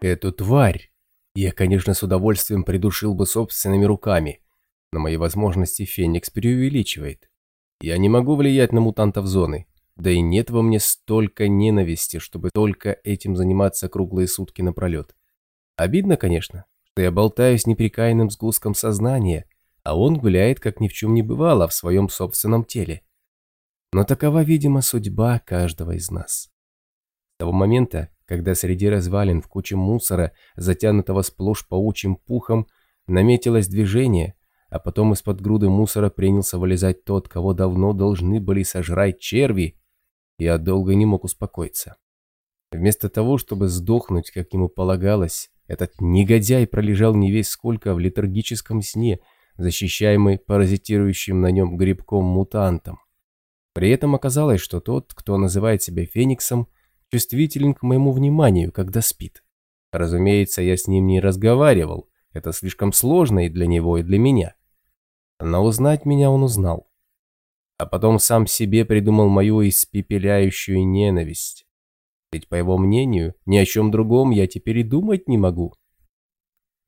Эту тварь я, конечно, с удовольствием придушил бы собственными руками, но мои возможности Феникс преувеличивает. Я не могу влиять на мутантов зоны, да и нет во мне столько ненависти, чтобы только этим заниматься круглые сутки напролет. Обидно, конечно, что я болтаюсь неприкаянным сгустком сознания, а он гуляет, как ни в чем не бывало, в своем собственном теле. Но такова, видимо, судьба каждого из нас. С того момента, когда среди развалин в куче мусора, затянутого сплошь паучьим пухом, наметилось движение, а потом из-под груды мусора принялся вылезать тот, кого давно должны были сожрать черви, я долго не мог успокоиться. Вместо того, чтобы сдохнуть, как ему полагалось, этот негодяй пролежал не весь сколько в летаргическом сне, защищаемый паразитирующим на нем грибком-мутантом. При этом оказалось, что тот, кто называет себя Фениксом, чувствителен к моему вниманию, когда спит. Разумеется, я с ним не разговаривал, это слишком сложно и для него, и для меня. Но узнать меня он узнал. А потом сам себе придумал мою испепеляющую ненависть. Ведь, по его мнению, ни о чем другом я теперь и думать не могу.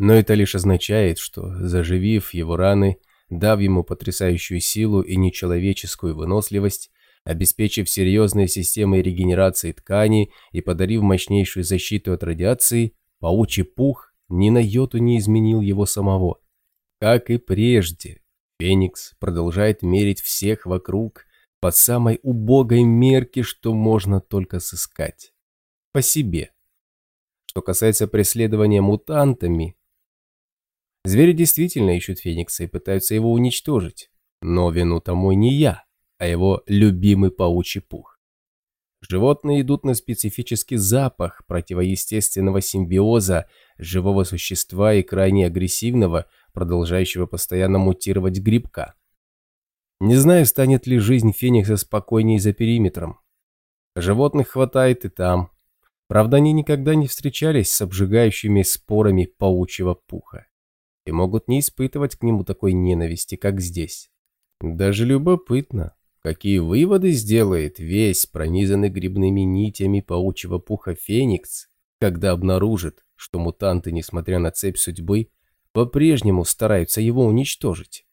Но это лишь означает, что, заживив его раны, дав ему потрясающую силу и нечеловеческую выносливость, обеспечив серьезной системой регенерации ткани и подарив мощнейшую защиту от радиации, паучий пух ни на йоту не изменил его самого. Как и прежде, Феникс продолжает мерить всех вокруг по самой убогой мерке, что можно только сыскать. По себе. Что касается преследования мутантами, звери действительно ищут Феникса и пытаются его уничтожить. Но вину тому не я а его любимый паучий пух. Животные идут на специфический запах противоестественного симбиоза живого существа и крайне агрессивного, продолжающего постоянно мутировать грибка. Не знаю, станет ли жизнь Феникса спокойнее за периметром. Животных хватает и там. Правда, они никогда не встречались с обжигающими спорами паучьего пуха и могут не испытывать к нему такой ненависти, как здесь. Даже любопытно, Какие выводы сделает весь пронизанный грибными нитями паучьего пуха Феникс, когда обнаружит, что мутанты, несмотря на цепь судьбы, по-прежнему стараются его уничтожить?